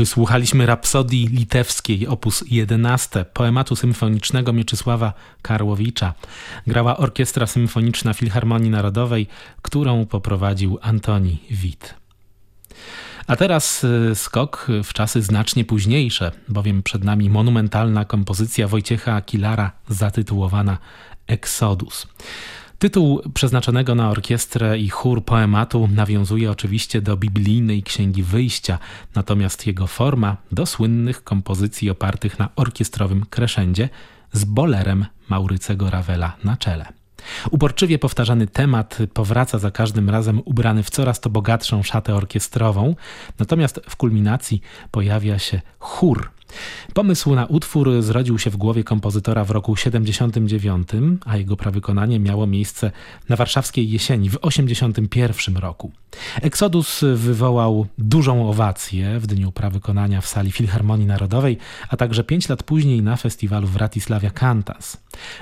Wysłuchaliśmy rapsodii litewskiej op. 11 poematu symfonicznego Mieczysława Karłowicza. Grała Orkiestra Symfoniczna Filharmonii Narodowej, którą poprowadził Antoni Wit. A teraz y, skok w czasy znacznie późniejsze, bowiem przed nami monumentalna kompozycja Wojciecha Kilara zatytułowana Exodus. Tytuł przeznaczonego na orkiestrę i chór poematu nawiązuje oczywiście do biblijnej Księgi Wyjścia, natomiast jego forma do słynnych kompozycji opartych na orkiestrowym kreszendzie z bolerem Maurycego Ravela na czele. Uporczywie powtarzany temat powraca za każdym razem ubrany w coraz to bogatszą szatę orkiestrową, natomiast w kulminacji pojawia się chór Pomysł na utwór zrodził się w głowie kompozytora w roku 79, a jego prawykonanie miało miejsce na warszawskiej jesieni w 81 roku. Exodus wywołał dużą owację w dniu prawykonania w sali Filharmonii Narodowej, a także pięć lat później na festiwalu w Ratislavia Cantas.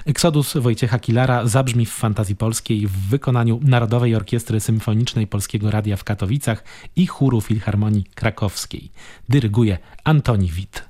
Exodus Wojciecha Kilara zabrzmi w fantazji polskiej w wykonaniu Narodowej Orkiestry Symfonicznej Polskiego Radia w Katowicach i chóru Filharmonii Krakowskiej. Dyryguje Antoni Wit.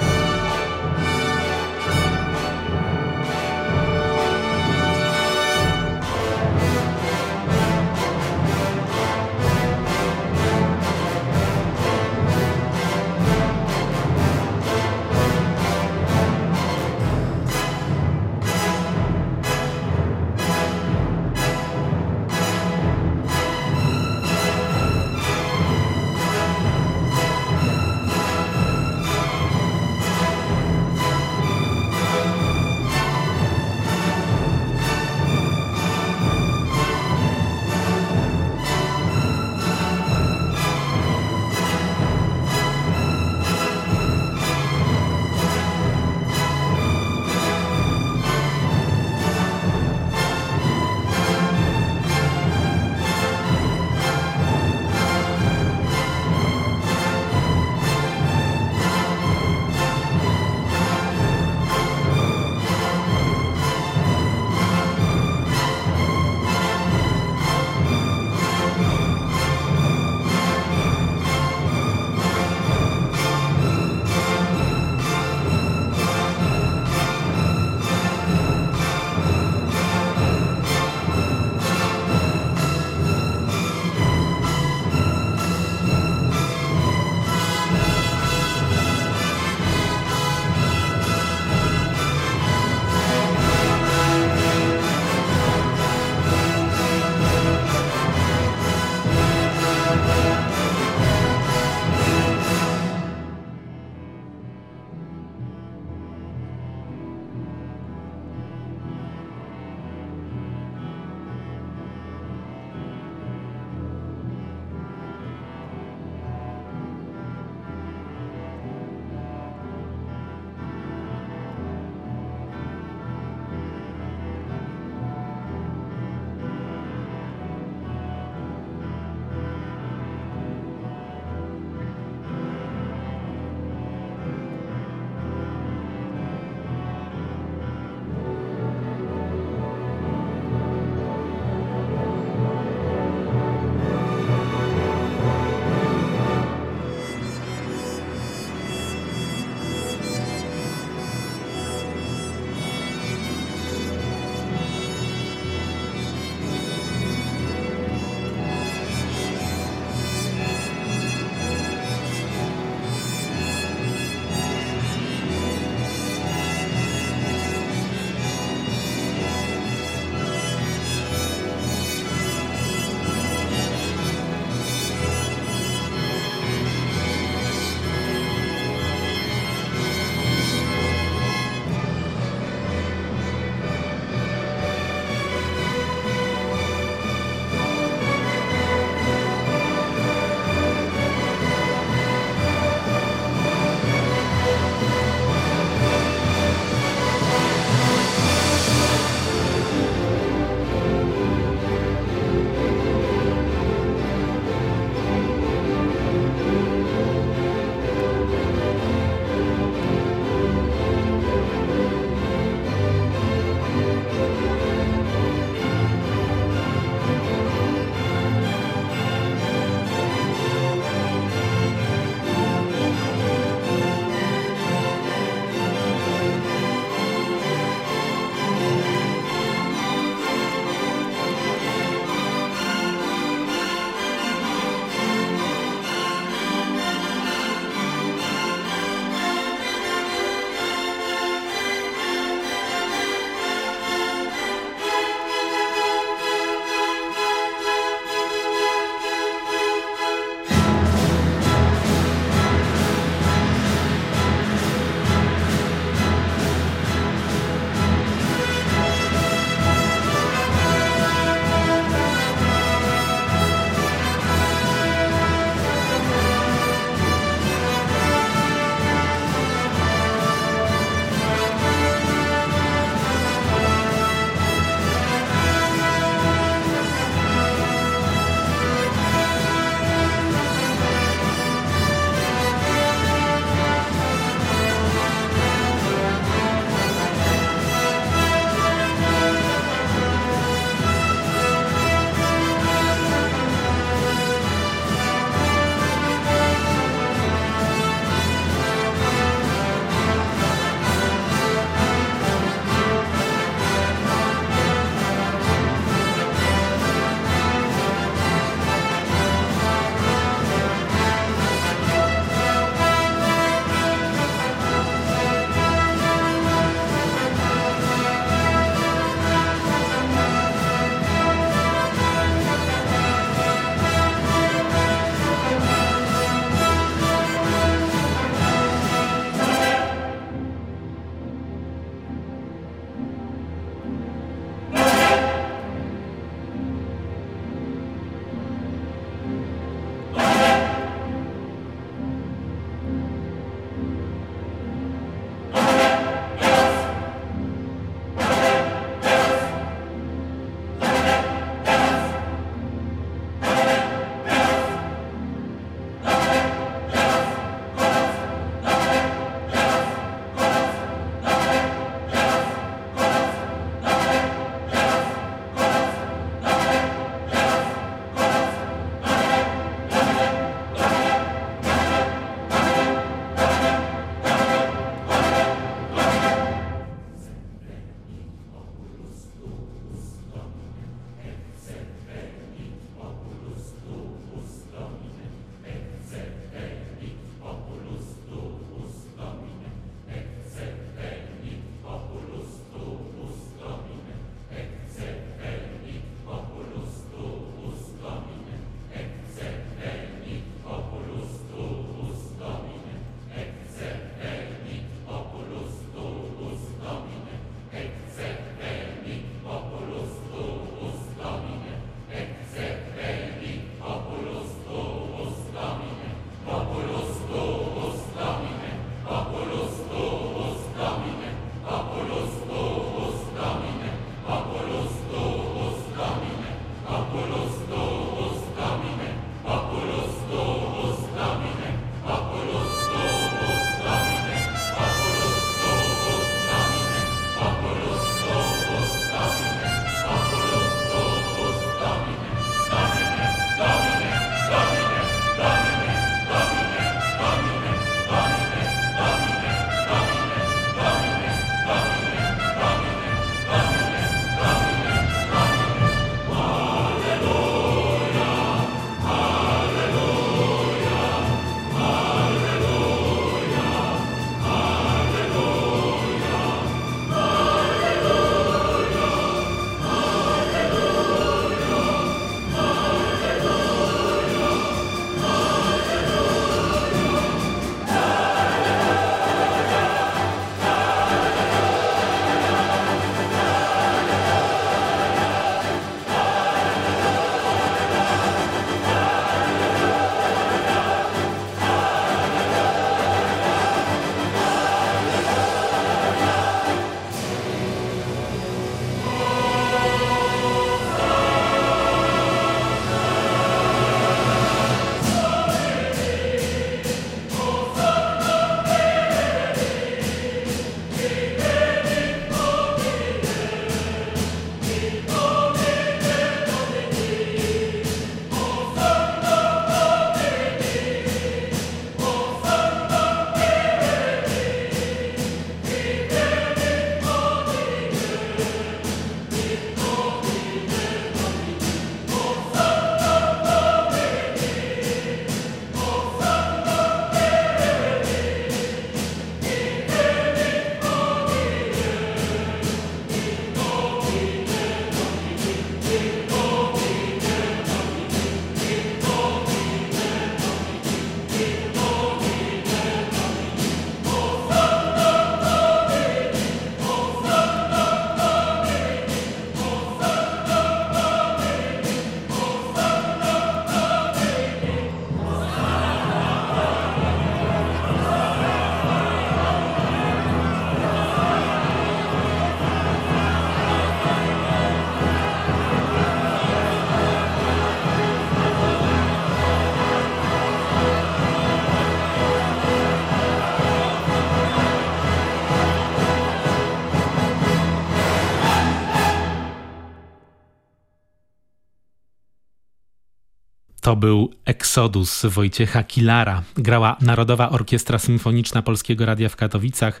To był Exodus Wojciecha Kilara. Grała Narodowa Orkiestra Symfoniczna Polskiego Radia w Katowicach.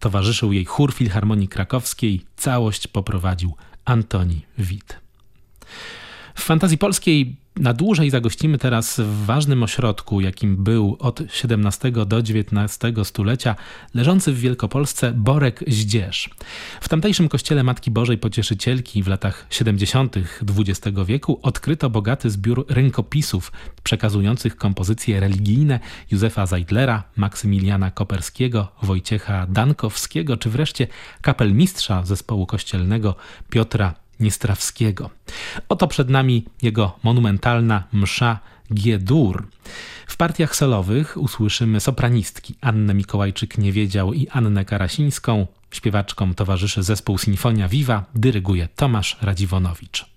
Towarzyszył jej chór Filharmonii Krakowskiej. Całość poprowadził Antoni Wit. W fantazji polskiej na dłużej zagościmy teraz w ważnym ośrodku, jakim był od XVII do XIX stulecia, leżący w Wielkopolsce Borek Zdzierz. W tamtejszym kościele Matki Bożej Pocieszycielki w latach 70. XX wieku odkryto bogaty zbiór rękopisów przekazujących kompozycje religijne Józefa Zajdlera, Maksymiliana Koperskiego, Wojciecha Dankowskiego, czy wreszcie kapelmistrza zespołu kościelnego Piotra Niestrawskiego. Oto przed nami jego monumentalna msza G-dur. W partiach solowych usłyszymy sopranistki Annę Mikołajczyk-Niewiedział i Annę Karasińską. Śpiewaczkom towarzyszy zespół Sinfonia Viva, dyryguje Tomasz Radziwonowicz.